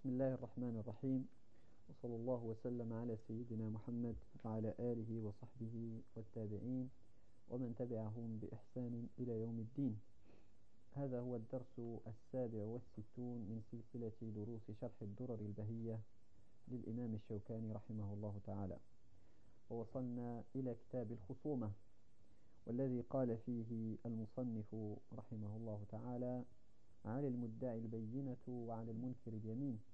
بسم الله الرحمن الرحيم. وصلى الله وسلم على سيدنا محمد وعلى آله وصحبه والتابعين ومن تبعهم بإحسان إلى يوم الدين. هذا هو الدرس السابع والستون من سلسلة دروس شرح الدرر البهية للإمام الشوكاني رحمه الله تعالى. ووصلنا إلى كتاب الخصومة والذي قال فيه المصنف رحمه الله تعالى على المدعي البينة وعلى المنكر اليمين.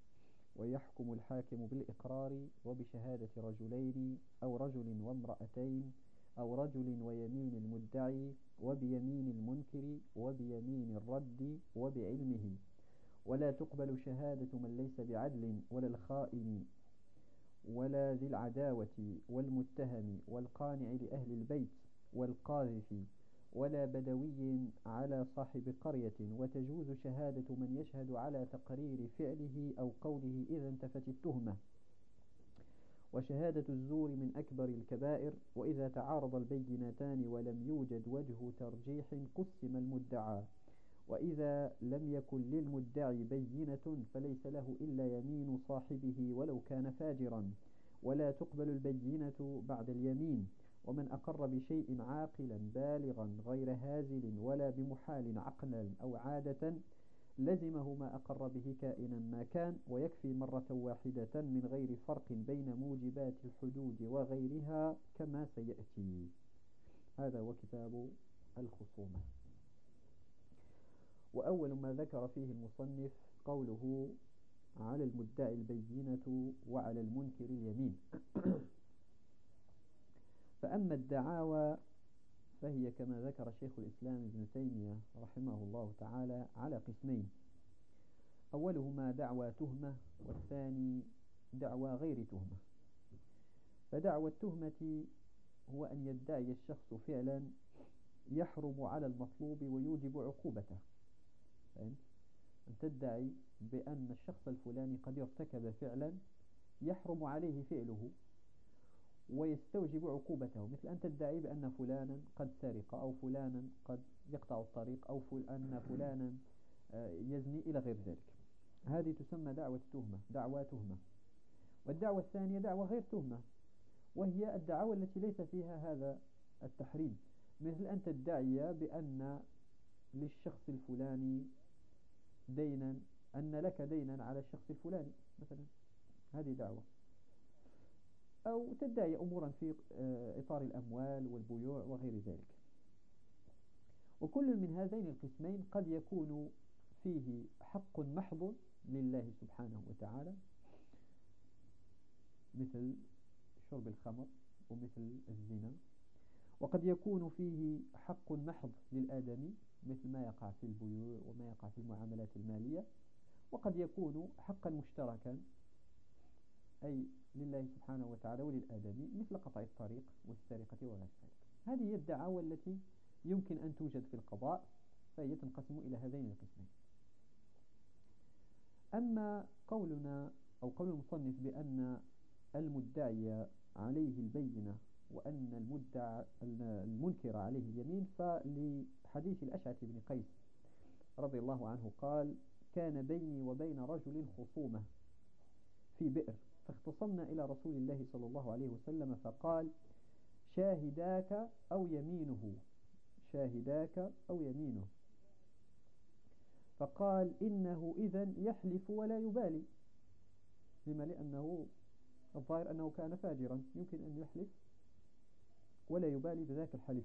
ويحكم الحاكم بالإقرار وبشهادة رجلين أو رجل وامرأتين أو رجل ويمين المدعي وبيمين المنكر وبيمين الرد وبعلمه. ولا تقبل شهادة من ليس بعدل ولا الخائن ولا ذي العداوة والمتهم والقانع لأهل البيت والقاذف ولا بدوي على صاحب قرية وتجوز شهادة من يشهد على تقرير فعله أو قوله إذا انتفت التهمة. وشهادة الزور من أكبر الكبائر وإذا تعارض البينتان ولم يوجد وجه ترجيح قسم المدعى. وإذا لم يكن للمدعي بينة فليس له إلا يمين صاحبه ولو كان فاجرا. ولا تقبل البينة بعد اليمين. ومن أقر بشيء عاقلا بالغا غير هازل ولا بمحال عقلا أو عادة لزمه ما أقر به كائنا ما كان ويكفي مرة واحدة من غير فرق بين موجبات الحدود وغيرها كما سيأتي. هذا هو كتاب الخصومة. وأول ما ذكر فيه المصنف قوله على المدعي البينة وعلى المنكر اليمين. فأما الدعاوى فهي كما ذكر شيخ الإسلام ابن تيمية رحمه الله تعالى على قسمين. أولهما دعوى تهمة والثاني دعوى غير تهمة. فدعوى التهمة هو أن يدعي الشخص فعلا يحرم على المطلوب ويوجب عقوبته؟ أن تدعي بأن الشخص الفلاني قد ارتكب فعلا يحرم عليه فعله ويستوجب عقوبته مثل أن تدعي بأن فلانا قد سرق أو فلانا قد يقطع الطريق أو أن فلانا آه، يزني إلى غير ذلك. هذه تسمى دعوة تهمة دعوة تهمة. والدعوة الثانية دعوة غير تهمة وهي الدعوة التي ليس فيها هذا التحريم. مثل أن تدعي بأن للشخص الفلاني دينا أن لك دينا على الشخص الفلاني مثلا. هذه دعوة. أو تدعي أمورا في آه، إطار الأموال والبيوع وغير ذلك. وكل من هذين القسمين قد يكون فيه حق محض لله سبحانه وتعالى مثل شرب الخمر ومثل الزنا وقد يكون فيه حق محض للآدمي مثل ما يقع في البيوع وما يقع في المعاملات المالية وقد يكون حقا مشتركا أي لله سبحانه وتعالى وللآدمي مثل قطع الطريق والسرقة وغير ذلك. هذه هي الدعاوى التي يمكن أن توجد في القضاء فهي تنقسم إلى هذين القسمين. أما قولنا أو قول المصنف بأن المدعي عليه البينة وأن المدعى المنكر عليه اليمين فلحديث الأشعث بن قيس رضي الله عنه قال كان بيني وبين رجل خصومة في بئر. فاختصمنا إلى رسول الله صلى الله عليه وسلم فقال شاهداك أو يمينه. شاهداك أو يمينه. فقال إنه إذا يحلف ولا يبالي. لما؟ لأنه الظاهر أنه كان فاجرا يمكن أن يحلف ولا يبالي بذاك الحلف.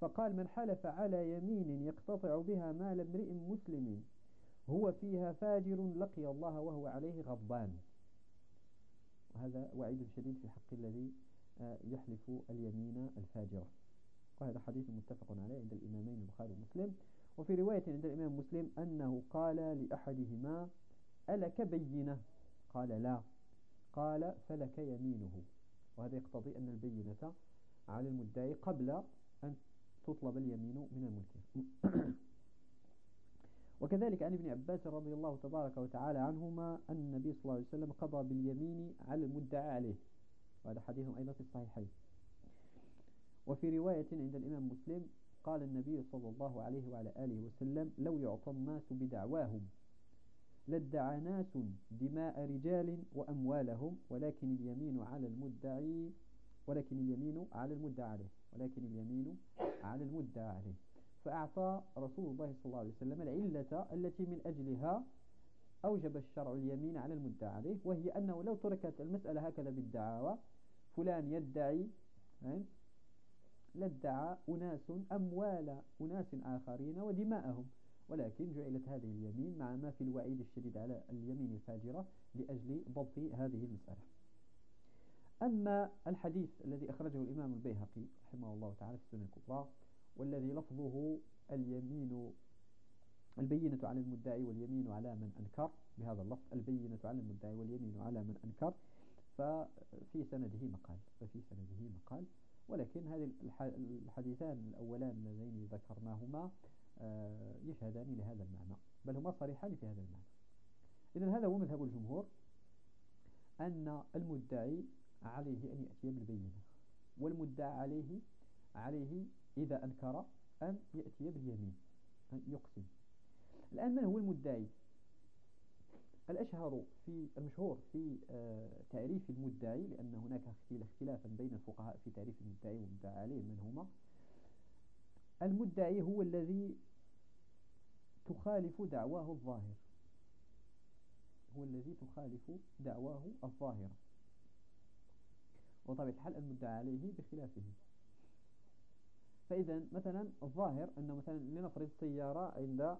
فقال من حلف على يمين يقتطع بها مال امرئ مسلم هو فيها فاجر لقي الله وهو عليه غضبان. وهذا وعيد شديد في حق الذي آه، يحلف اليمين الفاجرة وهذا حديث متفق عليه عند الإمامين البخاري ومسلم. وفي رواية عند الإمام مسلم أنه قال لأحدهما ألك بينة؟ قال لا. قال فلك يمينه. وهذا يقتضي أن البينة على المدعي قبل أن تطلب اليمين من المنكر وكذلك عن ابن عباس رضي الله تبارك وتعالى عنهما أن النبي صلى الله عليه وسلم قضى باليمين على المدعى عليه. وهذا حديث أيضا في الصحيحين. وفي رواية عند الإمام مسلم قال النبي صلى الله عليه وعلى آله وسلم لو يعطى الناس بدعواهم لادعى ناس دماء رجال وأموالهم ولكن اليمين على المدعي ولكن اليمين على المدعى عليه. ولكن اليمين على المدعى عليه. فأعطى رسول الله صلى الله عليه وسلم العلة التي من أجلها أوجب الشرع اليمين على المدعى عليه وهي أنه لو تركت المسألة هكذا بالدعاوى فلان يدعي لادعى أناس أموال أناس آخرين ودماءهم ولكن جعلت هذه اليمين مع ما في الوعيد الشديد على اليمين الفاجرة لأجل ضبط هذه المسألة. أما الحديث الذي أخرجه الإمام البيهقي رحمه الله تعالى في السنة الكبرى والذي لفظه اليمين البينة على المدعي واليمين على من أنكر بهذا اللفظ البينة على المدعي واليمين على من أنكر. ففي سنده مقال ففي سنده مقال. ولكن هذه الحديثان الأولان اللذين ذكرناهما آه، يشهدان لهذا المعنى بل هما صريحان في هذا المعنى. إذا هذا هو مذهب الجمهور أن المدعي عليه أن يأتي بالبينة والمدعى عليه عليه إذا أنكر أن يأتي باليمين أن يقسم. الآن من هو المدعي؟ الأشهر في المشهور في آه، تعريف المدعي لأن هناك اختلافا بين الفقهاء في تعريف المدعي والمدعى عليه من هما؟ المدعي هو الذي تخالف دعواه الظاهر. هو الذي تخالف دعواه الظاهرة وطبيعة الحال المدعى عليه بخلافه. فإذا مثلا الظاهر أنه مثلا لنفرض سيارة عند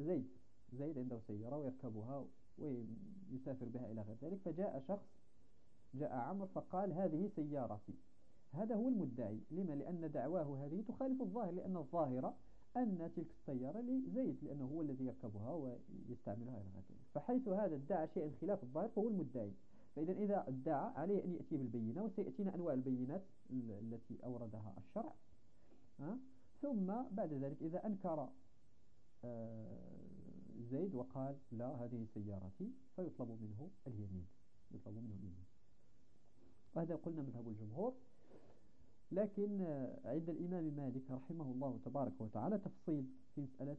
زيد زيد عنده سيارة ويركبها ويسافر بها إلى غير ذلك فجاء شخص جاء عمر فقال هذه سيارتي. هذا هو المدعي. لما؟ لأن دعواه هذه تخالف الظاهر لأن الظاهرة أن تلك السيارة لزيد لأنه هو الذي يركبها ويستعملها إلى غير ذلك. فحيث هذا ادعى شيئا خلاف الظاهر فهو المدعي. فإذا إذا ادعى عليه أن يأتي بالبينة وسيأتينا أنواع البينات التي أوردها الشرع. ثم بعد ذلك إذا أنكر آه، زيد وقال لا هذه سيارتي فيطلب منه اليمين يطلب منه اليمين. وهذا قلنا مذهب الجمهور. لكن آه، عند الإمام مالك رحمه الله تبارك وتعالى تفصيل في مسألة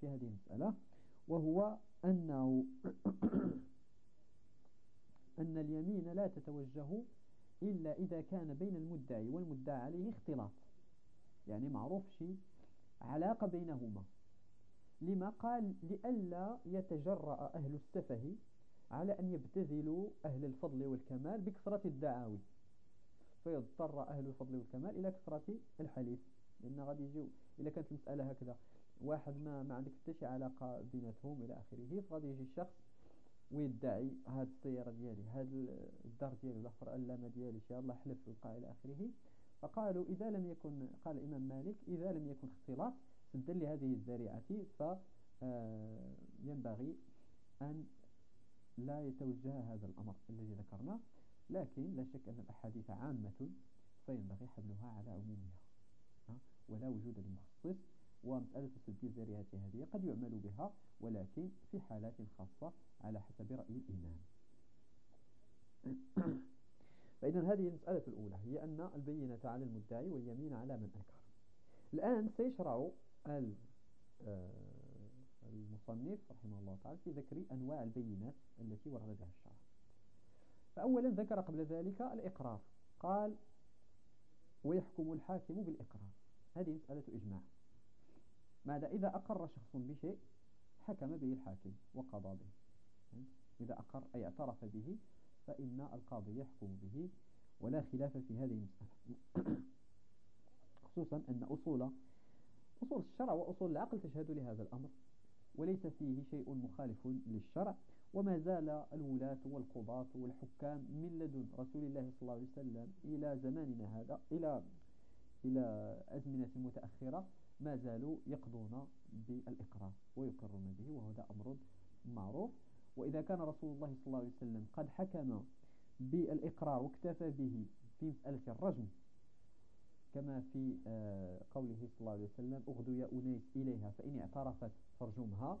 في هذه المسألة وهو أنه أن اليمين لا تتوجه إلا إذا كان بين المدعي والمدعى عليه اختلاط. يعني معروف شيء علاقة بينهما. لما قال لئلا يتجرأ أهل السفه على أن يبتذلوا أهل الفضل والكمال بكثرة الدعاوي. فيضطر أهل الفضل والكمال إلى كثرة الحليف. لأن غادي يجيو إذا كانت المسألة هكذا. واحد ما ما عندك حتى شي علاقة بيناتهم إلى آخره فغادي يجي الشخص ويدعي هاد السيارة ديالي هاد الدار ديالي الآخر اللامة ديالي شاء الله حلف وقع إلى آخره. فقالوا إذا لم يكن قال الإمام مالك إذا لم يكن اختلاط سدا لهذه الذريعة فينبغي أن لا يتوجه هذا الأمر الذي ذكرناه لكن لا شك أن الأحاديث عامة فينبغي حملها على عمومها ولا وجود للمخصص ومسألة سد الذريعة هذه قد يعمل بها ولكن في حالات خاصة على حسب رأي الإمام. فإذا هذه المسألة الأولى هي أن البينة على المدعي واليمين على من أنكر. الآن سيشرع آه، المصنف رحمه الله تعالى في ذكر أنواع البينات التي ورد بها الشرع. فأولا ذكر قبل ذلك الإقرار. قال ويحكم الحاكم بالإقرار. هذه مسألة إجماع. ماذا؟ إذا أقر شخص بشيء حكم به الحاكم وقضى به. إذا أقر أي اعترف به فإن القاضي يحكم به ولا خلاف في هذه المسألة. خصوصا أن أصول أصول الشرع وأصول العقل تشهد لهذا الأمر وليس فيه شيء مخالف للشرع وما زال الولاة والقضاة والحكام من لدن رسول الله صلى الله عليه وسلم إلى زماننا هذا إلى إلى أزمنة متأخرة ما زالوا يقضون بالإقرار ويقرون به وهذا أمر معروف. وإذا كان رسول الله صلى الله عليه وسلم قد حكم بالإقرار واكتفى به في مسألة الرجم كما في آه، قوله صلى الله عليه وسلم أغدو يا أنيس إليها فإن اعترفت فارجمها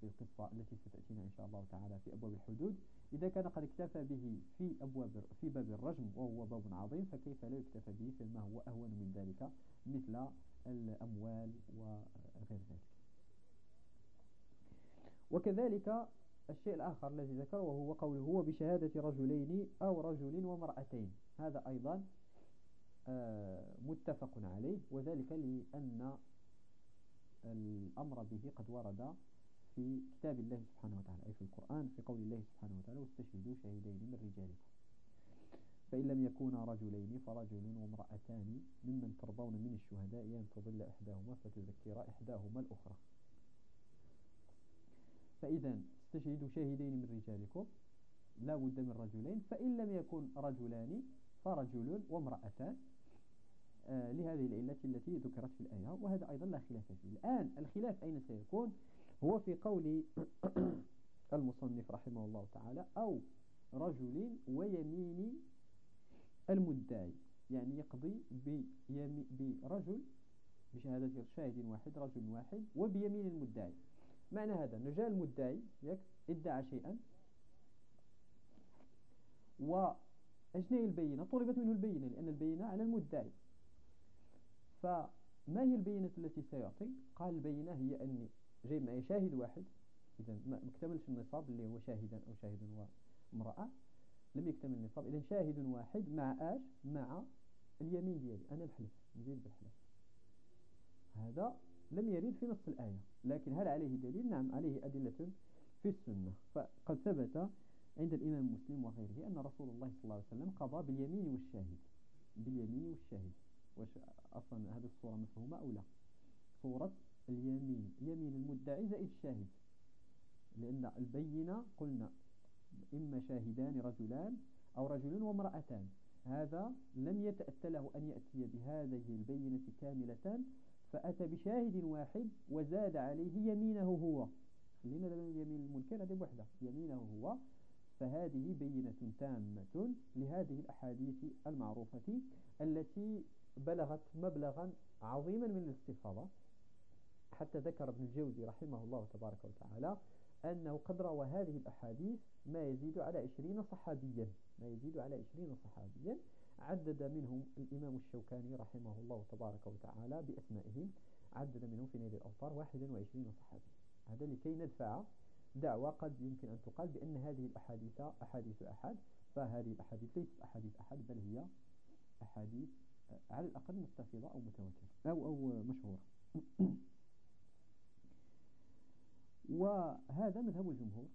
في القصة التي ستأتينا إن شاء الله تعالى في أبواب الحدود. إذا كان قد اكتفى به في أبواب في باب الرجم وهو باب عظيم فكيف لا يكتفى به؟ فيما هو أهون من ذلك؟ مثل الأموال وغير ذلك. وكذلك الشيء الآخر الذي ذكره وهو قوله هو بشهادة رجلين أو رجل وامرأتين. هذا أيضا آه، متفق عليه وذلك لأن الأمر به قد ورد في كتاب الله سبحانه وتعالى أي في القرآن في قول الله سبحانه وتعالى واستشهدوا شهيدين من رجالكم. فإن لم يكونا رجلين فرجل وامرأتان ممن ترضون من الشهداء أن تضل إحداهما فتذكر إحداهما الأخرى. فإذا استشهدوا شاهدين من رجالكم لا بد من رجلين فإن لم يكن رجلان فرجل وامرأتان آه لهذه العلة التي ذكرت في الآية وهذا أيضا لا خلاف فيه. الآن الخلاف أين سيكون؟ هو في قول المصنف رحمه الله تعالى أو رجل ويمين المدعي يعني يقضي برجل بشهادة شاهد واحد رجل واحد وبيمين المدعي. معنى هذا؟ أنه جاء المدعي إدعى شيئا. وأجني البينة؟ طلبت منه البينة لأن البينة على المدعي. فما هي البينة التي سيعطي؟ قال البينة هي أني جايب معي شاهد واحد. إذا ما اكتملش النصاب اللي هو شاهدا أو شاهد وامرأة. لم يكتمل النصاب. إذا شاهد واحد مع آش؟ مع اليمين ديالي. أنا الحلف نزيد بالحلف هذا لم يرد في نص الآية لكن هل عليه دليل؟ نعم عليه أدلة في السنة. فقد ثبت عند الإمام مسلم وغيره أن رسول الله صلى الله عليه وسلم قضى باليمين والشاهد. باليمين والشاهد. وش أصلا هذه الصورة مفهومة أو لا؟ صورة اليمين. يمين المدعي زائد الشاهد لأن البينة قلنا إما شاهدان رجلان أو رجل وامرأتان. هذا لم يتأتى له أن يأتي بهذه البينة كاملة فأتى بشاهد واحد وزاد عليه يمينه هو. خلينا دابا يمين المنكر هذه وحده يمينه هو. فهذه بينة تامة لهذه الأحاديث المعروفة التي بلغت مبلغا عظيما من الاستفاضة. حتى ذكر ابن الجوزي رحمه الله تبارك وتعالى أنه قد روى هذه الأحاديث ما يزيد على عشرين صحابيا. ما يزيد على عشرين صحابيا. عدد منهم الإمام الشوكاني رحمه الله تبارك وتعالى بأسمائهم. عدد منهم في نيل الأوطار 21 صحابي. هذا لكي ندفع دعوة قد يمكن أن تقال بأن هذه الأحاديث أحاديث أحد فهذه الأحاديث ليست أحاديث أحد بل هي أحاديث على الأقل مستفيضة أو متواترة أو, أو مشهورة. وهذا مذهب الجمهور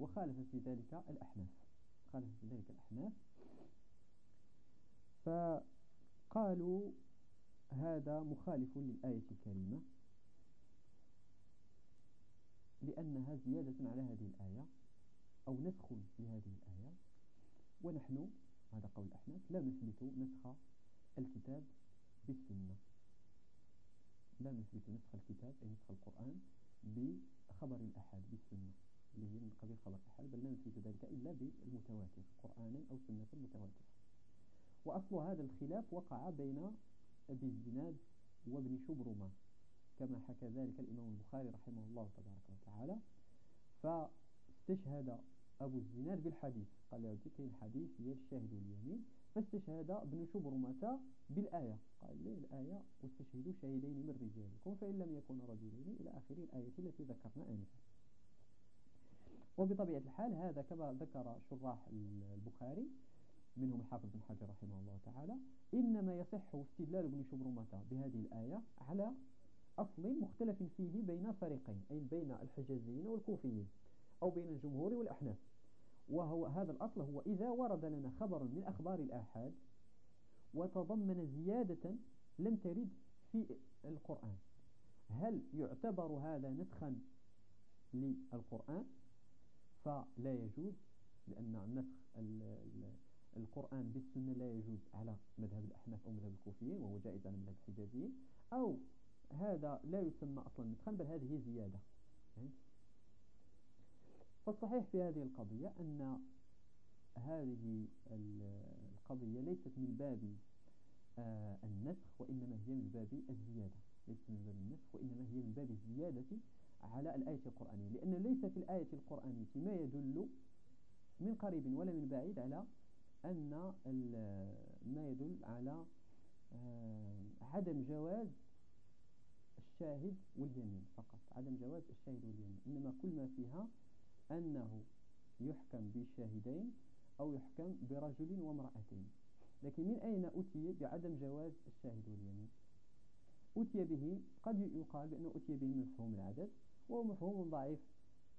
وخالف في ذلك الأحناف. خالف في ذلك الأحناف. فقالوا هذا مخالف للآية الكريمة لأنها زيادة على هذه الآية أو نسخ لهذه الآية. ونحن هذا قول الأحناف لا نثبت نسخ الكتاب بالسنة. لا نثبت نسخ الكتاب أي نسخ القرآن بخبر الأحد بالسنة اللي هي من قبيل خبر الأحد بل لا نثبت ذلك إلا بالمتواتر قرآنا أو سنة متواترة. وأصل هذا الخلاف وقع بين أبي الزناد وابن شبرمة كما حكى ذلك الإمام البخاري رحمه الله تبارك وتعالى. فاستشهد أبو الزناد بالحديث قال له كاين الحديث هي الشاهد اليمين. فاستشهد ابن شبرمة بالآية قال لي الآية واستشهدوا شهيدين من رجالكم فإن لم يكون رجلين إلى آخر الآية التي ذكرنا آنفا. وبطبيعة الحال هذا كما ذكر شراح البخاري منهم الحافظ بن حجر رحمه الله تعالى. إنما يصح استدلال ابن شبرمة بهذه الآية على أصل مختلف فيه بين فريقين أي بين الحجازيين والكوفيين أو بين الجمهور والأحناف. وهو هذا الأصل هو إذا ورد لنا خبر من أخبار الآحاد وتضمن زيادة لم ترد في القرآن. هل يعتبر هذا نسخا للقرآن؟ فلا يجوز لأن نسخ القرآن بالسنة لا يجوز على مذهب الأحناف أو مذهب الكوفيين وهو جائز على مذهب الحجازيين. أو هذا لا يسمى أصلا نسخا بل هذه زيادة. فالصحيح في هذه القضية أن هذه القضية ليست من باب آه، النسخ وإنما هي من باب الزيادة. ليست من باب النسخ وإنما هي من باب الزيادة على الآية القرآنية. لأن ليس في الآية القرآنية ما يدل من قريب ولا من بعيد على أن ما يدل على آه، عدم جواز الشاهد واليمين فقط. عدم جواز الشاهد واليمين. إنما كل ما فيها أنه يحكم بالشاهدين أو يحكم برجل وامرأتين. لكن من أين أتي بعدم جواز الشاهد واليمين؟ أتي به قد يقال بأنه أتي به مفهوم العدد وهو مفهوم ضعيف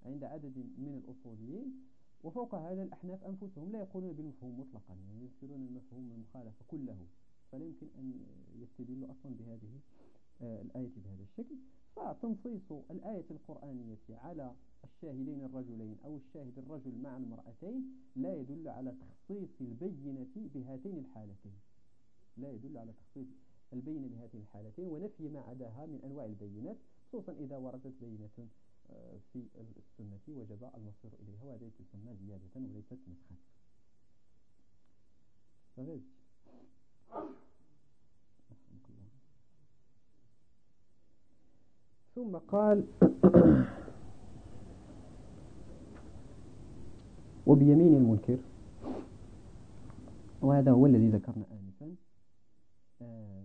عند عدد من الأصوليين وفوق هذا الأحناف أنفسهم لا يقولون بالمفهوم مطلقا يعني يذكرون المفهوم المخالفة كله. فلا يمكن أن يستدلوا أصلا بهذه آه، الآية بهذا الشكل. فتنصيص الآية القرآنية على الشاهدين الرجلين أو الشاهد الرجل مع المرأتين لا يدل على تخصيص البينة بهاتين الحالتين. لا يدل على تخصيص البينة بهاتين الحالتين ونفي ما عداها من أنواع البينات خصوصا إذا وردت بينة في السنة وجب المصير إليها وهذه تسمى زيادة وليست نسخة. ثم قال وبيمين المنكر وهذا هو الذي ذكرنا آنفا آه،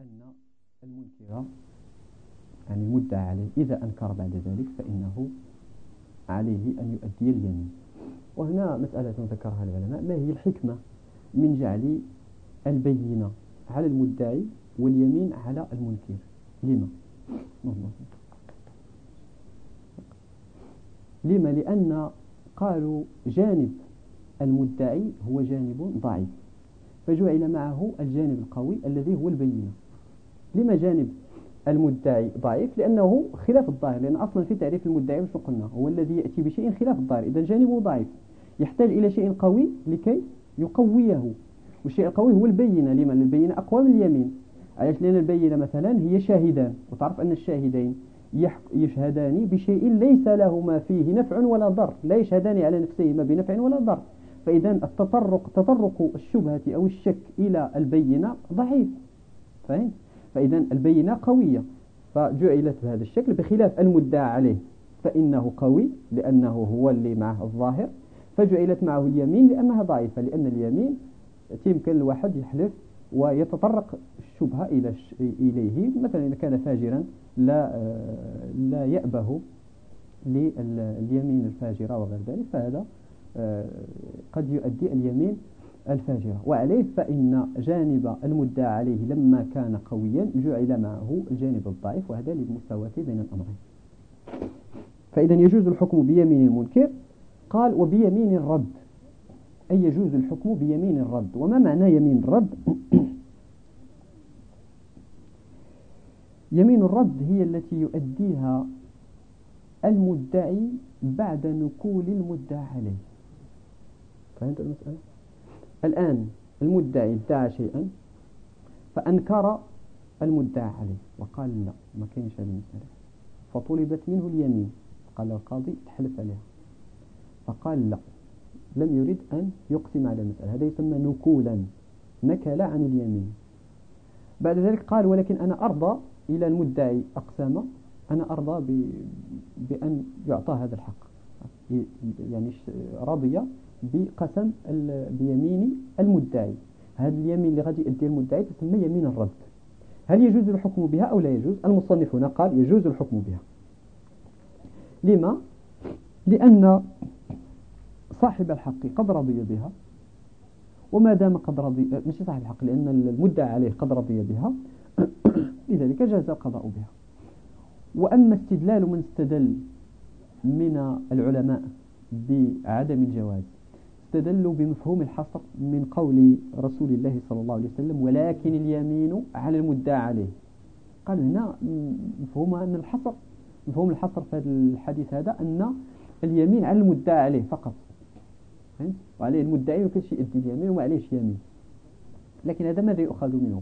أن المنكر يعني المدعى عليه. إذا أنكر بعد ذلك فإنه عليه أن يؤدي اليمين. وهنا مسألة ذكرها العلماء. ما هي الحكمة من جعل البينة على المدعي واليمين على المنكر؟ لما؟ لما؟ لأن قالوا جانب المدعي هو جانب ضعيف فجعل معه الجانب القوي الذي هو البينة. لما جانب المدعي ضعيف لأنه خلاف الظاهر لأن أصلا في تعريف المدعي مش قلنا؟ هو الذي يأتي بشيء خلاف الظاهر. إذا جانبه ضعيف. يحتاج إلى شيء قوي لكي يقويه. والشيء القوي هو البينة. لما البينة أقوى من اليمين. علاش؟ لأن البينة مثلا هي شاهدان وتعرف أن الشاهدين يشهدان بشيء ليس لهما فيه نفع ولا ضر. لا يشهدان على نفسهما بنفع ولا ضر. فإذا التطرق تطرق الشبهة أو الشك إلى البينة ضعيف. فهمت؟ فإذا البينة قوية. فجعلت بهذا الشكل بخلاف المدعى عليه. فإنه قوي لأنه هو اللي معه الظاهر. فجعلت معه اليمين لأنها ضعيفة لأن اليمين يمكن الواحد يحلف ويتطرق الشبهة إلى إليه. مثلا إذا كان فاجرا لا لا يأبه لليمين الفاجرة وغير ذلك. فهذا آه، قد يؤدي اليمين الفاجرة. وعليه فإن جانب المدعى عليه لما كان قويا جعل معه الجانب الضعيف وهذا للمساواة بين الأمرين. فإذا يجوز الحكم بيمين المنكر؟ قال وبيمين الرد. أي يجوز الحكم بيمين الرد؟ وما معنى يمين الرد؟ يمين الرد هي التي يؤديها المدعي بعد نكول المدعى عليه. فهمت المسألة؟ الآن المدعي ادعى شيئا فأنكر المدعى عليه وقال لا ما كاينش هذه المسألة. فطلبت منه اليمين. قال القاضي تحلف عليها. فقال لا لم يريد أن يقسم على المسألة. هذا يسمى نكولا. نكل عن اليمين. بعد ذلك قال ولكن أنا أرضى إلى المدعي أقسامه أنا أرضى بأن يعطى هذا الحق. يعني رضي بقسم بيمين المدعي. هذا اليمين اللي غادي يدي المدعي تسمى يمين الرد. هل يجوز الحكم بها أو لا يجوز؟ المصنف هنا قال يجوز الحكم بها. لما؟ لأن صاحب الحق قد رضي بها وما دام قد رضي مش صاحب الحق لأن المدعى عليه قد رضي بها لذلك جاز القضاء بها. وأما استدلال من استدل من العلماء بعدم الجواز استدلوا بمفهوم الحصر من قول رسول الله صلى الله عليه وسلم ولكن اليمين على المدعى عليه. قال هنا مفهومها أن الحصر مفهوم الحصر في هذا الحديث هذا أن اليمين على المدعى عليه فقط. وعليه المدعي ما كانش يؤدي اليمين وما عليهش يمين. لكن هذا ماذا يؤخذ منه؟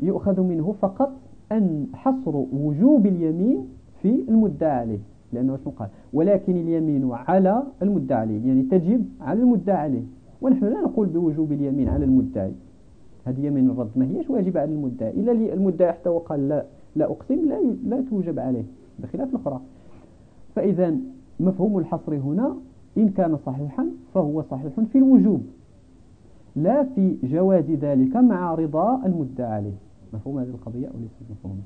يؤخذ منه فقط أن حصر وجوب اليمين في المدعى عليه. لأنه شنو قال؟ ولكن اليمين على المدعى عليه يعني تجب على المدعى عليه ونحن لا نقول بوجوب اليمين على المدعي. هذه يمين الرد ما هيش واجبة على المدعي. إلا المدعي حتى وقال لا لا أقسم لا لا توجب عليه بخلاف الأخرى. فإذا مفهوم الحصر هنا إن كان صحيحا فهو صحيح في الوجوب لا في جواز ذلك مع رضا المدعى عليه مفهوم هذه القضية أو مفهوم؟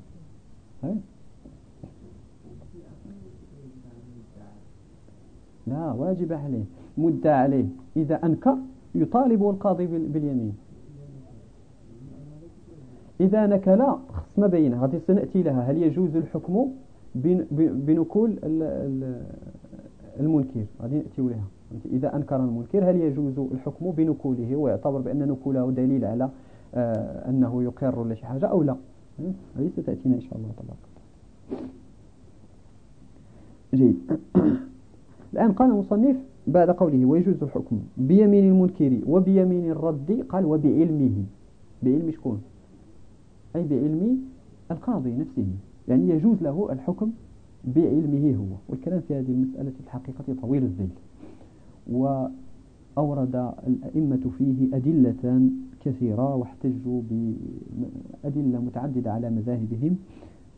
لا واجب عليه مدة عليه. إذا أنكر يطالب القاضي باليمين. إذا نكل خص ما بينه غادي سنأتي لها. هل يجوز الحكم بنكول المنكر؟ غادي نأتي لها. إذا أنكر المنكر هل يجوز الحكم بنكوله ويعتبر بأن نكوله دليل على آه، أنه يقر ولا شي حاجة أو لا؟ هذه ستأتينا إن شاء الله. تبارك جيد. الآن قال المصنف بعد قوله ويجوز الحكم بيمين المنكر وبيمين الرد قال وبعلمه. بعلم شكون؟ أي بعلم القاضي نفسه. يعني يجوز له الحكم بعلمه هو. والكلام في هذه المسألة في الحقيقة طويل الذيل وأورد الأئمة فيه أدلة كثيرة واحتجوا بأدلة متعددة على مذاهبهم.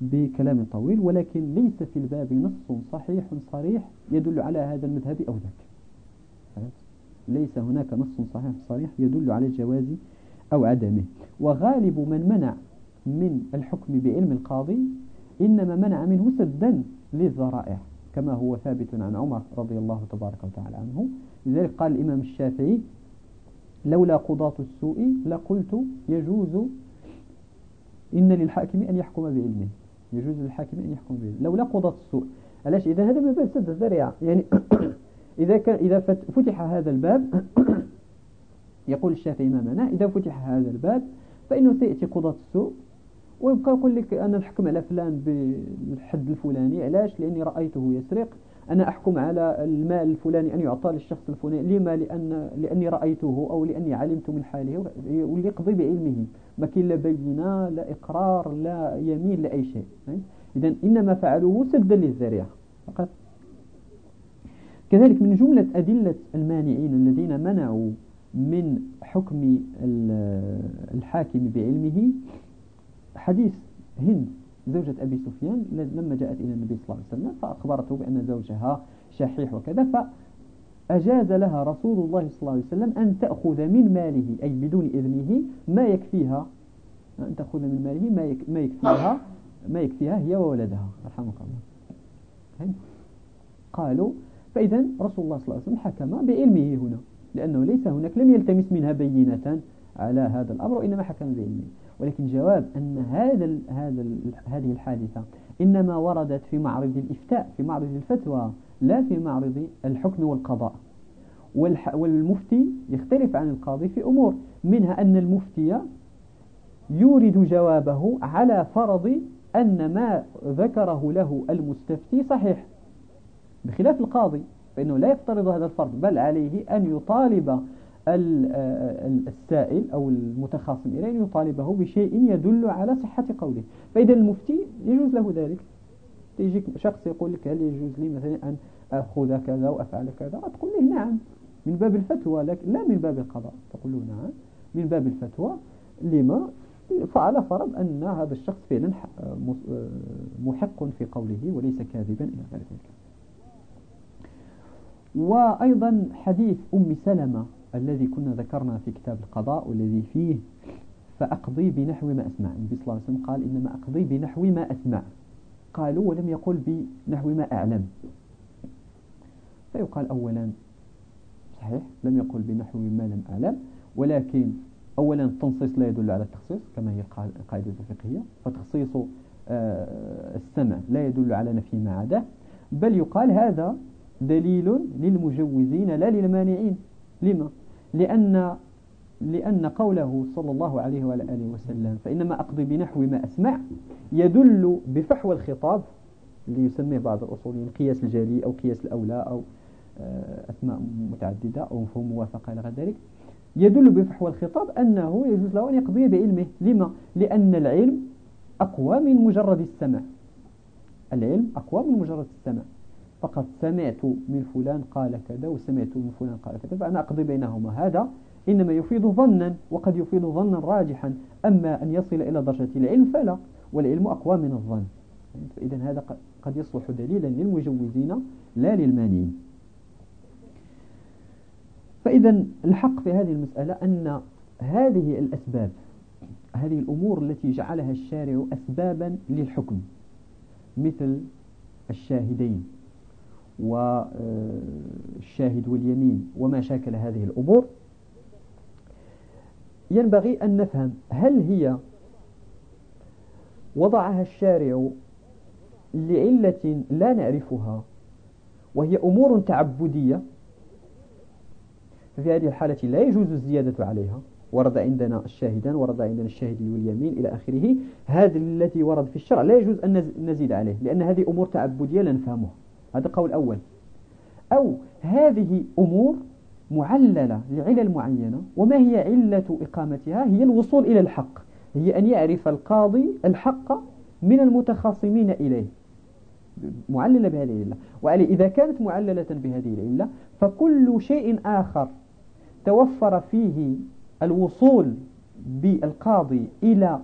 بكلام طويل ولكن ليس في الباب نص صحيح صريح يدل على هذا المذهب أو ذاك. ليس هناك نص صحيح صريح يدل على الجواز أو عدمه. وغالب من منع من الحكم بعلم القاضي إنما منع منه سدا للذرائع كما هو ثابت عن عمر رضي الله تبارك وتعالى عنه. لذلك قال الإمام الشافعي لولا قضاة السوء لقلت يجوز إن للحاكم أن يحكم بعلمه. يجوز للحاكم أن يحكم بعلمه لولا قضاة السوء. علاش؟ إذا هذا باب سد الذريعة. يعني إذا كان إذا فتح هذا الباب يقول الشافعي ما معناه إذا فتح هذا الباب فإنه سيأتي قضاة السوء. ويبقى يقول لك أنا نحكم على فلان بالحد الفلاني. علاش؟ لأني رأيته يسرق. أنا أحكم على المال الفلاني أن يعطى للشخص الفلاني لما؟ لأن لأني رأيته أو لأني علمت من حاله وليقضي بعلمه. ما كاين لا بينة لا إقرار لا يمين لا أي شيء. إذا إنما فعلوه سدا للذريعة فقط. كذلك من جملة أدلة المانعين الذين منعوا من حكم الحاكم بعلمه حديث هند. زوجة أبي سفيان لما جاءت إلى النبي صلى الله عليه وسلم فأخبرته بأن زوجها شحيح وكذا فأجاز لها رسول الله صلى الله عليه وسلم أن تأخذ من ماله أي بدون إذنه ما يكفيها. أن تأخذ من ماله ما ما يكفيها ما يكفيها هي وولدها. رحمك الله. قالوا فإذا رسول الله صلى الله عليه وسلم حكم بعلمه هنا لأنه ليس هناك لم يلتمس منها بينة على هذا الأمر وإنما حكم بعلمه. ولكن جواب أن هذا هذا هذه الحادثة إنما وردت في معرض الإفتاء في معرض الفتوى لا في معرض الحكم والقضاء. والمفتي يختلف عن القاضي في أمور منها أن المفتي يورد جوابه على فرض أن ما ذكره له المستفتي صحيح. بخلاف القاضي فإنه لا يفترض هذا الفرض بل عليه أن يطالب السائل أو المتخاصم إليه أن يطالبه بشيء يدل على صحة قوله. فإذا المفتي يجوز له ذلك. يجيك شخص يقول لك هل يجوز لي مثلا أن أخذ كذا وأفعل كذا؟ تقول له نعم. من باب الفتوى لكن لا من باب القضاء. تقول له نعم. من باب الفتوى لما فعلى فرض أن هذا الشخص فعلا محق في قوله وليس كاذبا إلى غير ذلك. وأيضا حديث أم سلمة الذي كنا ذكرنا في كتاب القضاء والذي فيه فأقضي بنحو ما أسمع. النبي صلى الله عليه وسلم قال إنما أقضي بنحو ما أسمع. قالوا ولم يقل بنحو ما أعلم. فيقال أولا صحيح لم يقل بنحو ما لم أعلم ولكن أولا التنصيص لا يدل على التخصيص كما هي القاعدة الفقهية. فتخصيص آه، السمع لا يدل على نفي ما عداه بل يقال هذا دليل للمجوزين لا للمانعين. لما؟ لأن لأن قوله صلى الله عليه وعلى آله وسلم فإنما أقضي بنحو ما أسمع يدل بفحوى الخطاب اللي يسميه بعض الأصوليين قياس الجلي أو قياس الأولى أو آه، أسماء متعددة أو مفهوم موافقة إلى غير ذلك يدل بفحوى الخطاب أنه يجوز له أن يقضي بعلمه لما؟ لأن العلم أقوى من مجرد السمع العلم أقوى من مجرد السمع فقط سمعت من فلان قال كذا وسمعت من فلان قال كذا فأنا أقضي بينهما. هذا إنما يفيد ظنا وقد يفيد ظنا راجحا. أما أن يصل إلى درجة العلم فلا والعلم أقوى من الظن. فإذا هذا قد يصلح دليلا للمجوزين لا للمانين. فإذا الحق في هذه المسألة أن هذه الأسباب هذه الأمور التي جعلها الشارع أسبابا للحكم مثل الشاهدين. والشاهد واليمين وما شاكل هذه الأمور. ينبغي أن نفهم هل هي وضعها الشارع لعلة لا نعرفها وهي أمور تعبدية ففي هذه الحالة لا يجوز الزيادة عليها. ورد عندنا الشاهدان ورد عندنا الشاهد واليمين إلى آخره. هذا التي ورد في الشرع لا يجوز أن نزيد عليه لأن هذه أمور تعبدية لا نفهمها. هذا قول أول. أو هذه أمور معللة لعلل معينة وما هي علة إقامتها؟ هي الوصول إلى الحق. هي أن يعرف القاضي الحق من المتخاصمين إليه. معللة بهذه العلة. وعلي إذا كانت معللة بهذه العلة فكل شيء آخر توفر فيه الوصول بالقاضي إلى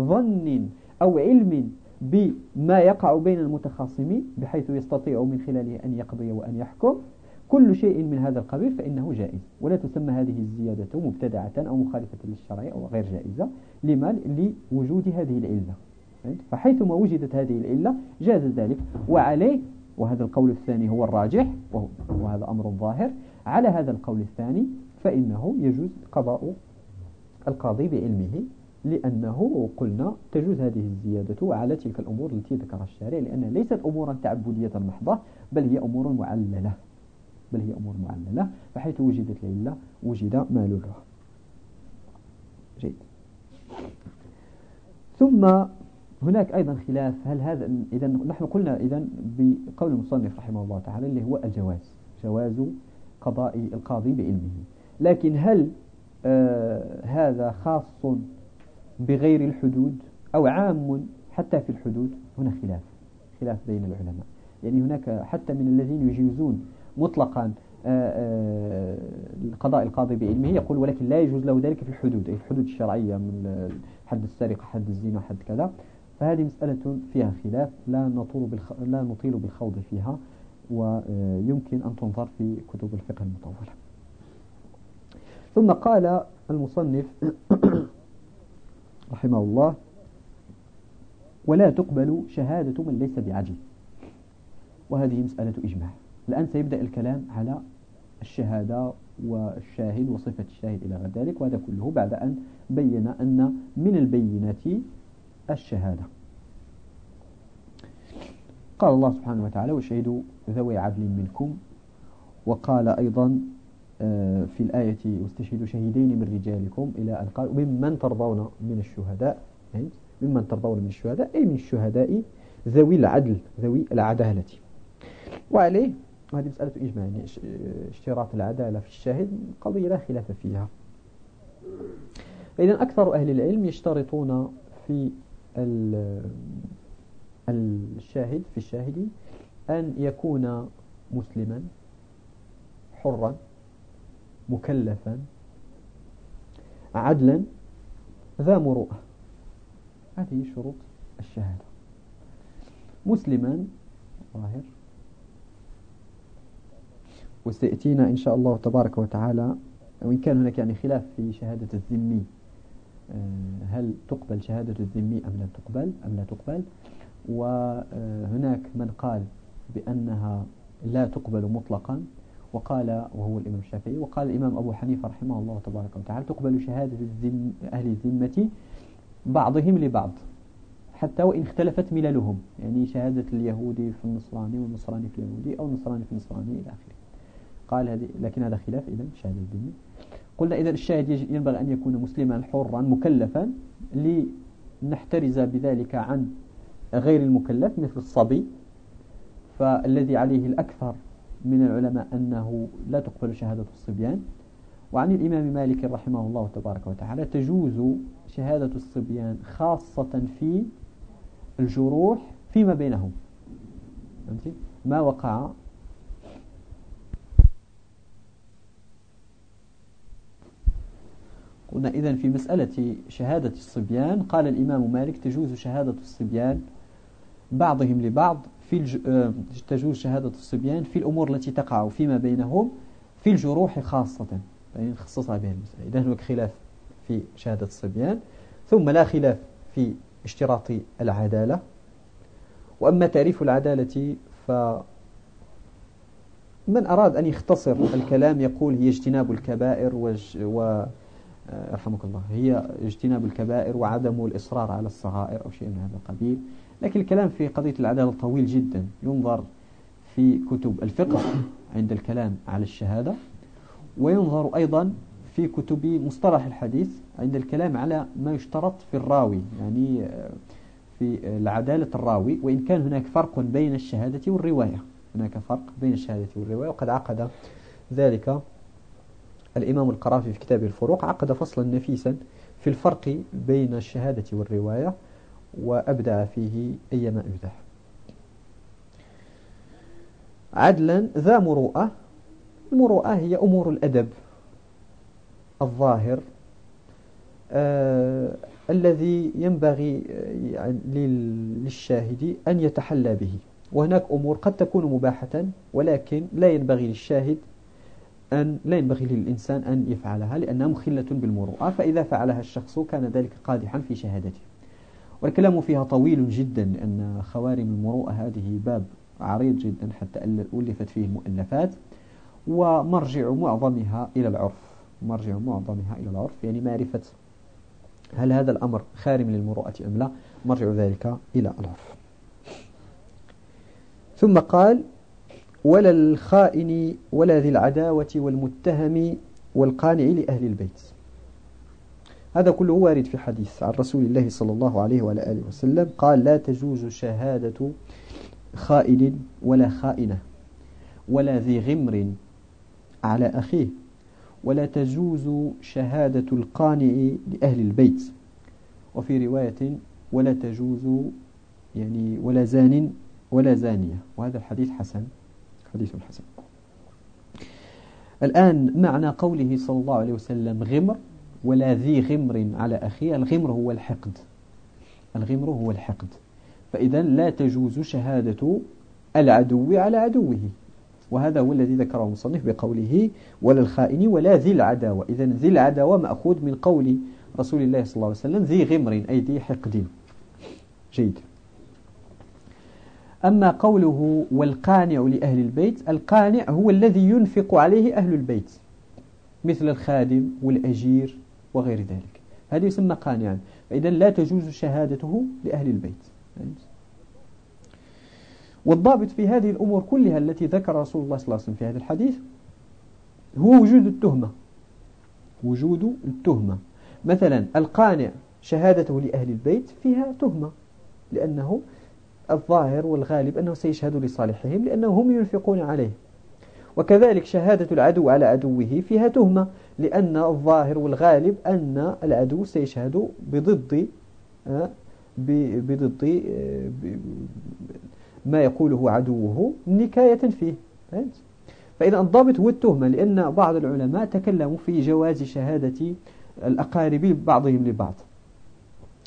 ظن أو علم بما يقع بين المتخاصمين بحيث يستطيع من خلاله أن يقضي وأن يحكم. كل شيء من هذا القبيل فإنه جائز. ولا تسمى هذه الزيادة مبتدعة أو مخالفة للشرع أو غير جائزة. لما لوجود هذه العلة. فحيثما وجدت هذه العلة جاز ذلك. وعليه وهذا القول الثاني هو الراجح وهذا أمر ظاهر. على هذا القول الثاني فإنه يجوز قضاء القاضي بعلمه. لأنه قلنا تجوز هذه الزيادة على تلك الأمور التي ذكرها الشارع لأنها ليست أمورا تعبدية محضة بل هي أمور معللة. بل هي أمور معللة فحيث وجدت العلة وجد مالها جيد. ثم هناك أيضا خلاف. هل هذا إذا نحن قلنا إذا بقول المصنف رحمه الله تعالى اللي هو الجواز جواز قضاء القاضي بعلمه. لكن هل آه هذا خاص بغير الحدود أو عام حتى في الحدود. هنا خلاف خلاف بين العلماء. يعني هناك حتى من الذين يجيزون مطلقا آه، آه، قضاء القاضي بعلمه يقول ولكن لا يجوز له ذلك في الحدود أي الحدود الشرعية من حد السرقة حد الزنا حد كذا. فهذه مسألة فيها خلاف لا نطول بالخ... لا نطيل بالخوض فيها ويمكن أن تنظر في كتب الفقه المطولة. ثم قال المصنف رحمه الله ولا تقبل شهادة من ليس بعجل. وهذه مسألة إجماع. الآن سيبدأ الكلام على الشهادة والشاهد وصفة الشاهد إلى غير ذلك وهذا كله بعد أن بين أن من البينة الشهادة. قال الله سبحانه وتعالى وشهدوا ذوي عدل منكم. وقال أيضا في الآية واستشهدوا شهيدين من رجالكم إلى أن قال ممن ترضون من الشهداء ممن ترضون من الشهداء أي من الشهداء ذوي العدل ذوي العدالة. وعليه وهذه مسألة إجماع يعني اشتراط العدالة في الشاهد قضية لا خلاف فيها. فإذا أكثر أهل العلم يشترطون في الشاهد في الشاهد أن يكون مسلما حرا. مكلفا. عدلا ذا مروءة. هذه شروط الشهادة. مسلما ظاهر. وسيأتينا إن شاء الله تبارك وتعالى. وإن كان هناك يعني خلاف في شهادة الذمي آه، هل تقبل شهادة الذمي أم لا تقبل؟ أم لا تقبل؟ وهناك من قال بأنها لا تقبل مطلقا. وقال وهو الإمام الشافعي وقال الإمام أبو حنيفة رحمه الله تبارك وتعالى تقبل شهادة الذم أهل الذمة بعضهم لبعض حتى وإن اختلفت مللهم. يعني شهادة اليهودي في النصراني والنصراني في اليهودي أو النصراني في النصراني إلى آخره. قال هذه لكن هذا خلاف إذا شهادة الذمة قلنا إذا الشاهد ينبغي أن يكون مسلما حرا مكلفا لنحترز بذلك عن غير المكلف مثل الصبي فالذي عليه الأكثر من العلماء أنه لا تقبل شهادة الصبيان. وعن الإمام مالك رحمه الله تبارك وتعالى تجوز شهادة الصبيان خاصة في الجروح فيما بينهم. ما وقع قلنا إذن في مسألة شهادة الصبيان قال الإمام مالك تجوز شهادة الصبيان بعضهم لبعض في. آه، تجوز شهادة الصبيان في الأمور التي تقع فيما بينهم في الجروح خاصة يعني نخصصها بها المسألة إذن هناك خلاف في شهادة الصبيان ثم لا خلاف في اشتراط العدالة وأما تعريف العدالة ف من أراد أن يختصر الكلام يقول هي اجتناب الكبائر و أرحمك الله هي اجتناب الكبائر وعدم الإصرار على الصغائر أو شيء من هذا القبيل لكن الكلام في قضية العدالة طويل جدا. ينظر في كتب الفقه عند الكلام على الشهادة وينظر أيضا في كتب مصطلح الحديث عند الكلام على ما يشترط في الراوي يعني في العدالة الراوي وإن كان هناك فرق بين الشهادة والرواية. هناك فرق بين الشهادة والرواية وقد عقد ذلك الإمام القرافي في كتابه الفروق. عقد فصلا نفيسا في الفرق بين الشهادة والرواية. وأبدع فيه أيما أبدع عدلا ذا مروءة. المروءة هي أمور الأدب الظاهر آه الذي ينبغي يعني للشاهد أن يتحلى به. وهناك أمور قد تكون مباحة ولكن لا ينبغي للشاهد أن لا ينبغي للإنسان أن يفعلها لأنها مخلة بالمروءة. فإذا فعلها الشخص كان ذلك قادحا في شهادته. والكلام فيها طويل جدا لأن خوارم المروءة هذه باب عريض جدا حتى ألفت فيه المؤلفات ومرجع معظمها إلى العرف. مرجع معظمها إلى العرف يعني معرفة هل هذا الأمر خارم للمروءة أم لا مرجع ذلك إلى العرف. ثم قال ولا الخائن ولا ذي العداوة والمتهم والقانع لأهل البيت. هذا كله وارد في حديث عن رسول الله صلى الله عليه وعلى آله وسلم. قال لا تجوز شهادة خائن ولا خائنة ولا ذي غمر على أخيه ولا تجوز شهادة القانع لأهل البيت. وفي رواية ولا تجوز يعني ولا زان ولا زانية. وهذا الحديث حسن حديث حسن. الآن معنى قوله صلى الله عليه وسلم غمر ولا ذي غمر على أخيه. الغمر هو الحقد. الغمر هو الحقد. فإذا لا تجوز شهادة العدو على عدوه. وهذا هو الذي ذكره المصنف بقوله ولا الخائن ولا ذي العداوة. إذا ذي العداوة مأخوذ من قول رسول الله صلى الله عليه وسلم ذي غمر أي ذي حقد. جيد. أما قوله والقانع لأهل البيت القانع هو الذي ينفق عليه أهل البيت. مثل الخادم والأجير وغير ذلك. هذا يسمى قانعا. فإذا لا تجوز شهادته لأهل البيت. والضابط في هذه الأمور كلها التي ذكر رسول الله صلى الله عليه وسلم في هذا الحديث هو وجود التهمة. وجود التهمة. مثلا القانع شهادته لأهل البيت فيها تهمة لأنه الظاهر والغالب أنه سيشهد لصالحهم لأنه هم ينفقون عليه. وكذلك شهادة العدو على عدوه فيها تهمة لأن الظاهر والغالب أن العدو سيشهد بضد آه، بضد آه، ما يقوله عدوه نكاية فيه. فإذا الضابط هو التهمة لأن بعض العلماء تكلموا في جواز شهادة الأقارب بعضهم لبعض.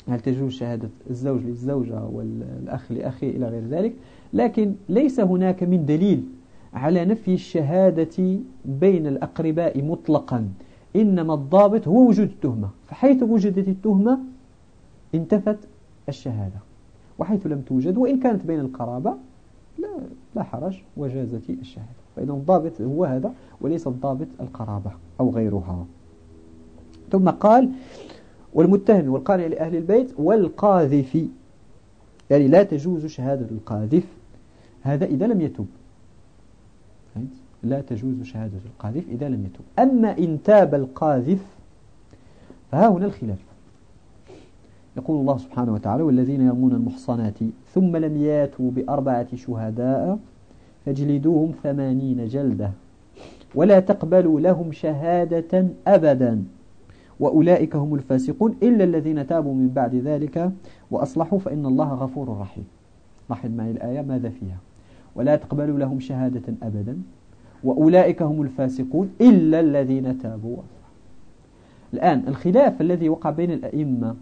هل تجوز شهادة الزوج للزوجة والأخ لأخيه إلى غير ذلك؟ لكن ليس هناك من دليل على نفي الشهادة بين الأقرباء مطلقا. إنما الضابط هو وجود التهمة. فحيث وجدت التهمة انتفت الشهادة. وحيث لم توجد وإن كانت بين القرابة لا, لا حرج وجازت الشهادة. فإذا الضابط هو هذا وليس الضابط القرابة أو غيرها. ثم قال والمتهم والقانع لأهل البيت والقاذف. يعني لا تجوز شهادة القاذف. هذا إذا لم يتوب. لا تجوز شهادة القاذف إذا لم يتوب. أما إن تاب القاذف فها هنا الخلاف. يقول الله سبحانه وتعالى والذين يرمون المحصنات ثم لم ياتوا بأربعة شهداء فاجلدوهم ثمانين جلدة ولا تقبلوا لهم شهادة أبدا وأولئك هم الفاسقون إلا الذين تابوا من بعد ذلك وأصلحوا فإن الله غفور رحيم. لاحظ معي الآية ماذا فيها. ولا تقبلوا لهم شهادة أبدا وأولئك هم الفاسقون إلا الذين تابوا الآن الخلاف الذي وقع بين الأئمة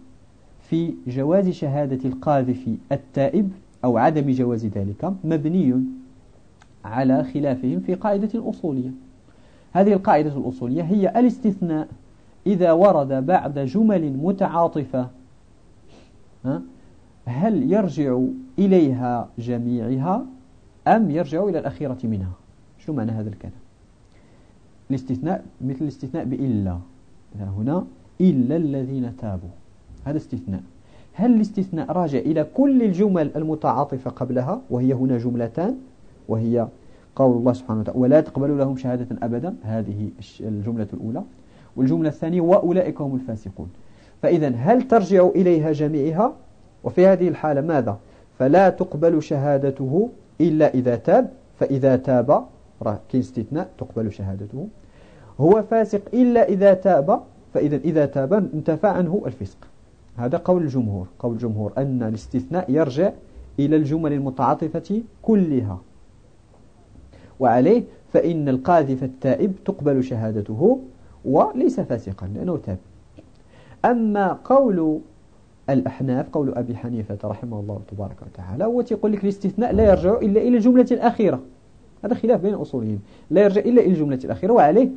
في جواز شهادة القاذف التائب أو عدم جواز ذلك مبني على خلافهم في قاعدة أصولية هذه القاعدة الأصولية هي الاستثناء إذا ورد بعد جمل متعاطفة هل يرجع إليها جميعها أم يرجع إلى الأخيرة منها؟ شنو معنى هذا الكلام؟ الاستثناء مثل الاستثناء بإلا. هنا إلا الذين تابوا. هذا استثناء. هل الاستثناء راجع إلى كل الجمل المتعاطفة قبلها؟ وهي هنا جملتان. وهي قول الله سبحانه وتعالى ولا تقبلوا لهم شهادة أبدا. هذه الجملة الأولى. والجملة الثانية وأولئك هم الفاسقون. فإذا هل ترجع إليها جميعها؟ وفي هذه الحالة ماذا؟ فلا تقبل شهادته إلا إذا تاب. فإذا تاب كاين استثناء تقبل شهادته. هو فاسق إلا إذا تاب فإذا إذا تاب انتفى عنه الفسق. هذا قول الجمهور. قول الجمهور أن الاستثناء يرجع إلى الجمل المتعاطفة كلها. وعليه فإن القاذف التائب تقبل شهادته وليس فاسقا لأنه تاب. أما قول الأحناف قول أبي حنيفة رحمه الله تبارك وتعالى هو يقول لك الاستثناء لا يرجع إلا إلى الجملة الأخيرة. هذا خلاف بين الأصوليين. لا يرجع إلا إلى الجملة الأخيرة وعليه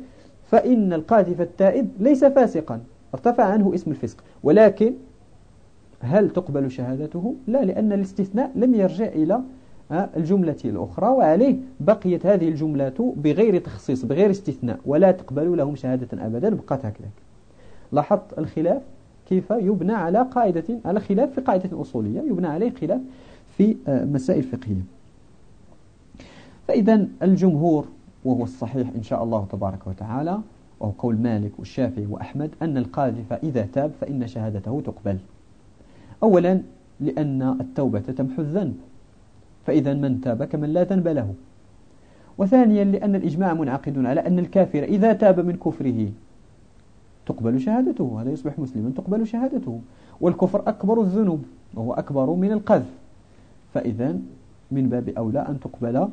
فإن القاذف التائب ليس فاسقا ارتفع عنه اسم الفسق. ولكن هل تقبل شهادته؟ لا لأن الاستثناء لم يرجع إلى الجملة الأخرى وعليه بقيت هذه الجملة بغير تخصيص بغير استثناء ولا تقبل لهم شهادة أبدا. بقت هكذا لاحظت الخلاف؟ كيف يبنى على قاعدة على خلاف في قاعدة أصولية يبنى عليه خلاف في آه، مسائل فقهية. فإذا الجمهور وهو الصحيح إن شاء الله تبارك وتعالى وهو قول مالك والشافعي وأحمد أن القاذف إذا تاب فإن شهادته تقبل. أولا لأن التوبة تمحو الذنب. فإذا من تاب كمن لا ذنب له. وثانيا لأن الإجماع منعقد على أن الكافر إذا تاب من كفره تقبل شهادته. هذا يصبح مسلما تقبل شهادته. والكفر أكبر الذنوب وهو أكبر من القذف. فإذا من باب أولى أن تقبل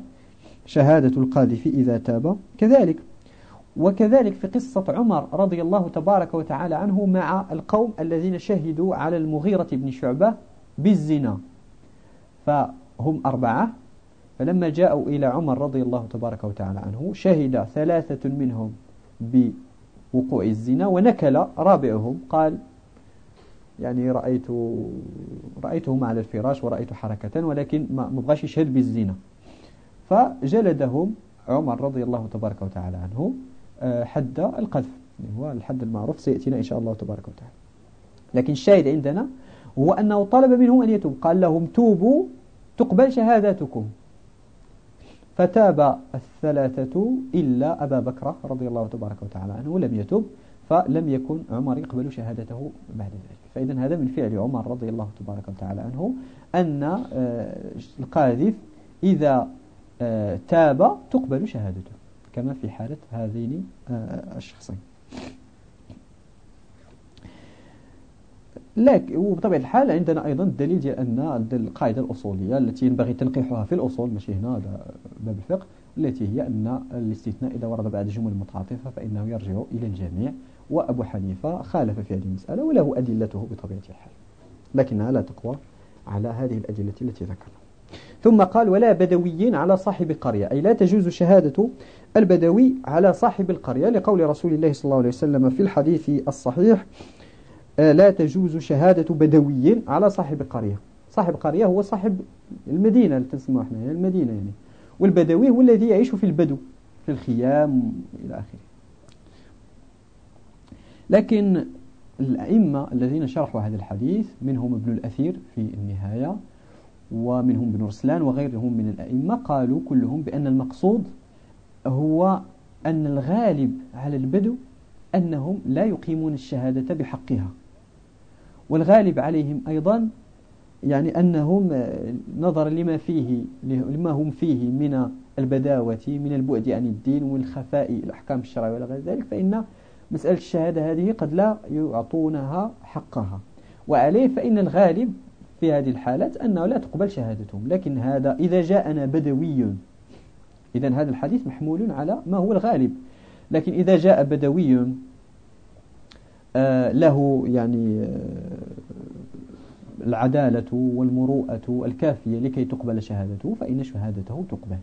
شهادة القاذف إذا تاب. كذلك وكذلك في قصة عمر رضي الله تبارك وتعالى عنه مع القوم الذين شهدوا على المغيرة بن شعبة بالزنا. فهم أربعة. فلما جاءوا إلى عمر رضي الله تبارك وتعالى عنه شهد ثلاثة منهم بوقوع الزنا ونكل رابعهم. قال يعني رأيت رأيتهم على الفراش ورأيت حركة ولكن ما بغاش يشهد بالزنا. فجلدهم عمر رضي الله تبارك وتعالى عنه آه، حد القذف. يعني هو الحد المعروف سيأتينا إن شاء الله تبارك وتعالى. لكن الشاهد عندنا هو أنه طلب منهم أن يتوب. قال لهم توبوا تقبل شهاداتكم. فتاب الثلاثة إلا أبا بكر رضي الله تبارك وتعالى عنه لم يتوب فلم يكن عمر يقبل شهادته بعد ذلك. فإذا هذا من فعل عمر رضي الله تبارك وتعالى عنه أن آه، القاذف إذا تاب تقبل شهادته كما في حالة هذين آه، الشخصين. لكن وبطبيعة الحال عندنا أيضا الدليل ديال أن القاعدة الأصولية التي ينبغي تنقيحها في الأصول ماشي هنا باب الفقه التي هي أن الاستثناء إذا ورد بعد جمل متعاطفة فإنه يرجع إلى الجميع وأبو حنيفة خالف في هذه المسألة وله أدلته بطبيعة الحال. لكنها لا تقوى على هذه الأدلة التي ذكرنا. ثم قال ولا بدوي على صاحب قرية أي لا تجوز شهادة البدوي على صاحب القرية. لقول رسول الله صلى الله عليه وسلم في الحديث الصحيح آه، لا تجوز شهادة بدوي على صاحب قرية صاحب قرية هو صاحب المدينة اللي تسموها إحنا يعني المدينة يعني. والبدوي هو الذي يعيش في البدو في الخيام إلى آخره. لكن الأئمة الذين شرحوا هذا الحديث منهم ابن الأثير في النهاية ومنهم بن رسلان وغيرهم من الأئمة قالوا كلهم بأن المقصود هو أن الغالب على البدو أنهم لا يقيمون الشهادة بحقها. والغالب عليهم أيضا يعني أنهم نظرا لما فيه لما هم فيه من البداوة من البعد عن الدين والخفاء الأحكام الشرعية ولا غير ذلك فإن مسألة الشهادة هذه قد لا يعطونها حقها. وعليه فإن الغالب في هذه الحالات أنه لا تقبل شهادتهم. لكن هذا إذا جاءنا بدوي إذا هذا الحديث محمول على ما هو الغالب. لكن إذا جاء بدوي آه، له يعني آه، العدالة والمروءة الكافية لكي تقبل شهادته فإن شهادته تقبل.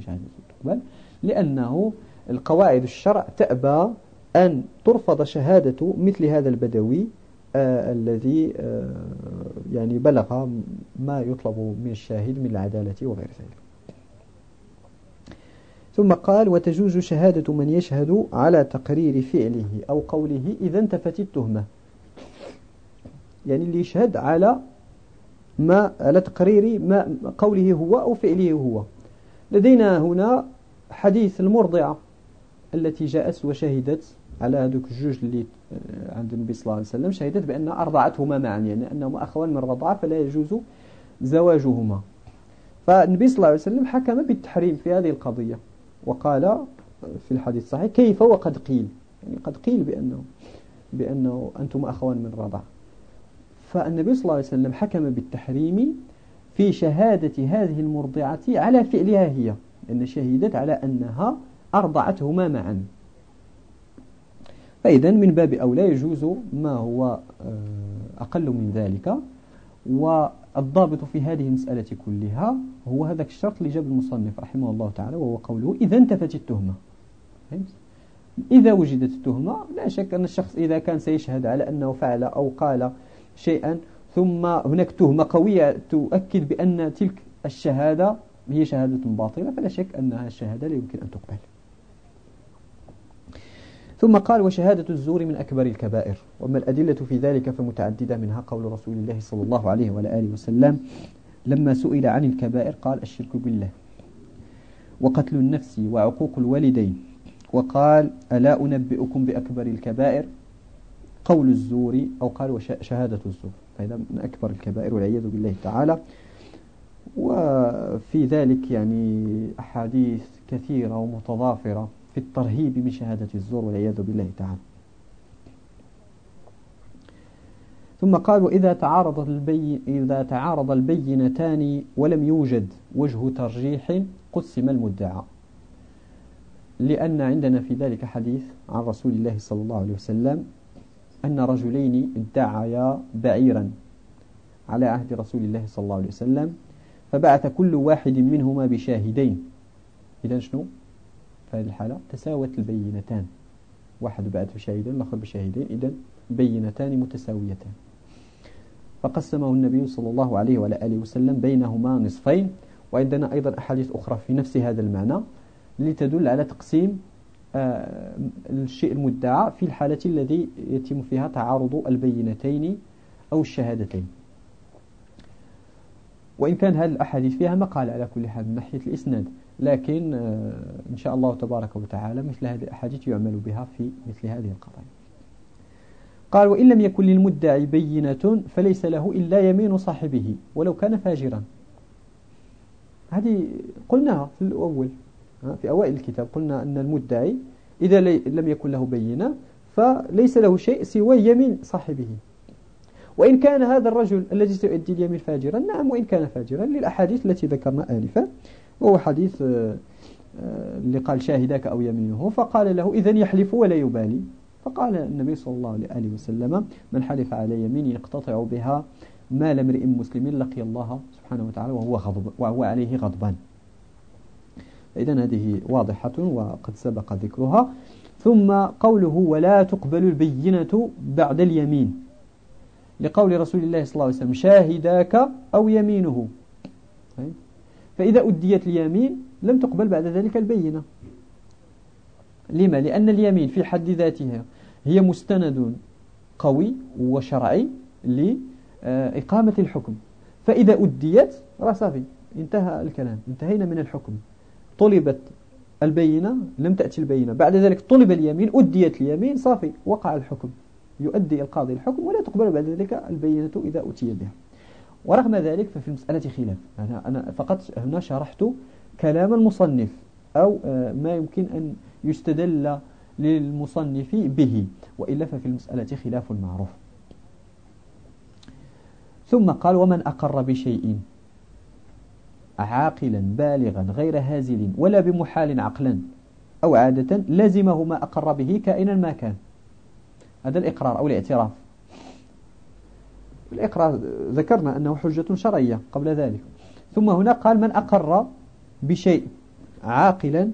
شهادته تقبل. لأنه القواعد الشرع تأبى أن ترفض شهادة مثل هذا البدوي الذي آه يعني بلغ ما يطلب من الشاهد من العدالة وغير ذلك. ثم قال وتجوز شهادة من يشهد على تقرير فعله أو قوله إذا انتفت التهمة. يعني اللي يشهد على ما على تقرير ما قوله هو أو فعله هو. لدينا هنا حديث المرضعة التي جاءت وشهدت على هذوك الجوج اللي آه، عند النبي صلى الله عليه وسلم شهدت بأن أرضعتهما معا يعني أنهما أخوان من الرضاعة فلا يجوز زواجهما. فالنبي صلى الله عليه وسلم حكم بالتحريم في هذه القضية وقال في الحديث الصحيح كيف وقد قيل؟ يعني قد قيل بأنه بأنه أنتم أخوان من الرضاعة فالنبي صلى الله عليه وسلم حكم بالتحريم في شهادة هذه المرضعة على فعلها هي أن شهدت على أنها أرضعتهما معا. فإذا من باب أولى يجوز ما هو آه، أقل من ذلك. والضابط في هذه المسألة كلها هو هذا الشرط اللي جاب المصنف رحمه الله تعالى وهو قوله إذا انتفت التهمة. إذا وجدت التهمة لا شك أن الشخص إذا كان سيشهد على أنه فعل أو قال شيئا ثم هناك تهمة قوية تؤكد بأن تلك الشهادة هي شهادة باطلة فلا شك أنها الشهادة لا يمكن أن تقبل. ثم قال وشهادة الزور من أكبر الكبائر. وأما الأدلة في ذلك فمتعددة منها قول رسول الله صلى الله عليه وعلى آله وسلم لما سئل عن الكبائر قال الشرك بالله وقتل النفس وعقوق الوالدين. وقال ألا أنبئكم بأكبر الكبائر؟ قول الزور أو قال وشهادة الزور. فهذا من أكبر الكبائر والعياذ بالله تعالى. وفي ذلك يعني أحاديث كثيرة ومتضافرة. في الترهيب من شهادة الزور والعياذ بالله تعالى. ثم قال وإذا تعارض البي إذا تعارض البينتان ولم يوجد وجه ترجيح قسم المدعى. لأن عندنا في ذلك حديث عن رسول الله صلى الله عليه وسلم أن رجلين ادعيا بعيرا على عهد رسول الله صلى الله عليه وسلم فبعث كل واحد منهما بشاهدين. إذا شنو؟ في هذه الحالة تساوت البينتان. واحد بعث بشاهدين الآخر بشاهدين إذا بينتان متساويتان. فقسمه النبي صلى الله عليه وعلى آله وسلم بينهما نصفين. وعندنا أيضا أحاديث أخرى في نفس هذا المعنى لتدل على تقسيم آه، الشيء المدعى في الحالة الذي يتم فيها تعارض البينتين أو الشهادتين. وإن كان هذه الأحاديث فيها مقال على كل حال من ناحية الإسناد. لكن آه، إن شاء الله تبارك وتعالى مثل هذه الأحاديث يعمل بها في مثل هذه القضايا. قال وإن لم يكن للمدعي بينة فليس له إلا يمين صاحبه ولو كان فاجرا. هذه قلناها في الأول في أوائل الكتاب قلنا أن المدعي إذا لم يكن له بينة فليس له شيء سوى يمين صاحبه. وإن كان هذا الرجل الذي سيؤدي اليمين فاجرا نعم وإن كان فاجرا للأحاديث التي ذكرنا آنفا. وهو حديث آه، آه، اللي قال شاهدك أو يمينه. فقال له إذا يحلف ولا يبالي؟ فقال النبي صلى الله عليه وسلم من حلف على يمين يقتطع بها مال امرئ مسلم لقي الله سبحانه وتعالى وهو, غضب وهو عليه غضبان. إذا هذه واضحة وقد سبق ذكرها. ثم قوله ولا تقبل البينة بعد اليمين. لقول رسول الله صلى الله عليه وسلم شاهداك أو يمينه. طيب. فإذا أديت اليمين لم تقبل بعد ذلك البينة. لما؟ لأن اليمين في حد ذاتها هي مستند قوي وشرعي لإقامة الحكم. فإذا أديت رصافي انتهى الكلام انتهينا من الحكم. طلبت البينة لم تأتي البينة. بعد ذلك طلب اليمين أديت اليمين صافي وقع الحكم. يؤدي القاضي الحكم ولا تقبل بعد ذلك البينة إذا أتي بها. ورغم ذلك ففي المسألة خلاف. أنا, أنا فقط هنا شرحت كلام المصنف أو آه، ما يمكن أن يستدل للمصنف به وإلا ففي المسألة خلاف معروف. ثم قال ومن أقر بشيء عاقلا بالغا غير هازل ولا بمحال عقلا أو عادة لزمه ما أقر به كائنا ما كان. هذا الإقرار أو الاعتراف. الإقرار ذكرنا أنه حجة شرعية قبل ذلك. ثم هنا قال من أقر بشيء عاقلا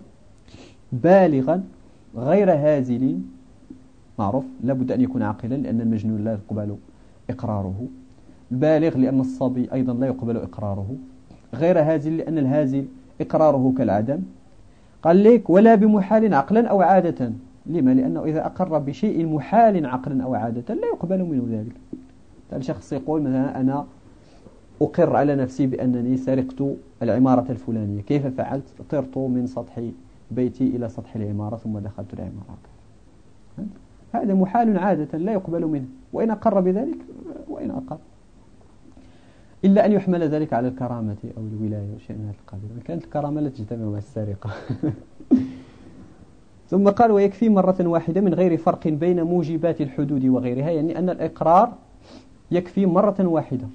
بالغا غير هازل معروف لابد أن يكون عاقلا لأن المجنون لا يقبل إقراره. بالغ لأن الصبي أيضا لا يقبل إقراره. غير هازل لأن الهازل إقراره كالعدم. قال لك ولا بمحال عقلا أو عادة. لما؟ لأنه إذا أقر بشيء محال عقلا أو عادة لا يقبل منه ذلك. الشخص يقول مثلا أنا أقر على نفسي بأنني سرقت العمارة الفلانية. كيف فعلت؟ طرت من سطح بيتي إلى سطح العمارة ثم دخلت العمارة. هذا محال عادة لا يقبل منه. وإن أقر بذلك وإن أقر. إلا أن يحمل ذلك على الكرامة أو الولاية وشيء من هذا القبيل. كانت الكرامة لا تجتمع مع السرقة. ثم قال ويكفي مرة واحدة من غير فرق بين موجبات الحدود وغيرها. يعني أن الإقرار يكفي مرة واحدة.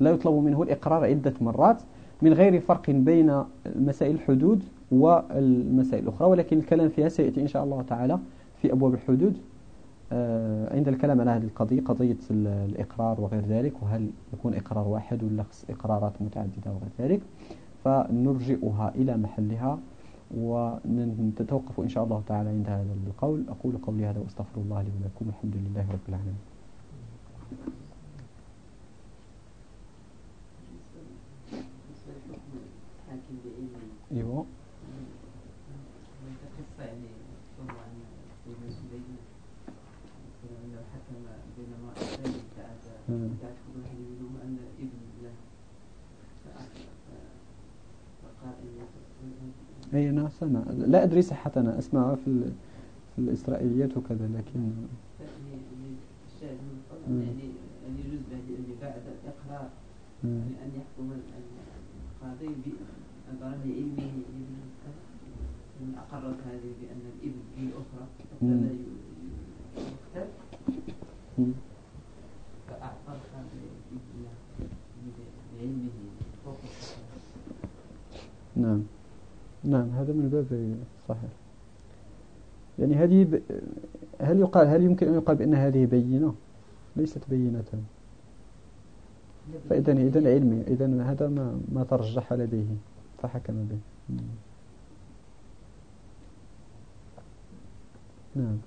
لا يطلب منه الإقرار عدة مرات من غير فرق بين مسائل الحدود والمسائل الأخرى ولكن الكلام فيها سيأتي إن شاء الله تعالى في أبواب الحدود آه، عند الكلام على هذه القضية قضية الإقرار وغير ذلك وهل يكون إقرار واحد ولا إقرارات متعددة وغير ذلك. فنرجئها إلى محلها ونتوقف إن شاء الله تعالى عند هذا القول. أقول قولي هذا وأستغفر الله لي ولكم الحمد لله رب العالمين. أيوه أي أنا سمع لا أدري صحة أنا أسمعها في, في الإسرائيليات وكذا لكن يعني أن يجوز بعد يعني أن يحكم القاضي أقرت هذه بأن الابن هي أخرى. فلا يقتل. بعلمه فوق نعم. نعم هذا من باب صحيح. يعني هذه ب... هل يقال هل يمكن أن يقال بأن هذه بينة؟ ليست بينة. فإذا إذا علمي إذا هذا ما ما ترجح لديه. فحكم به نعم.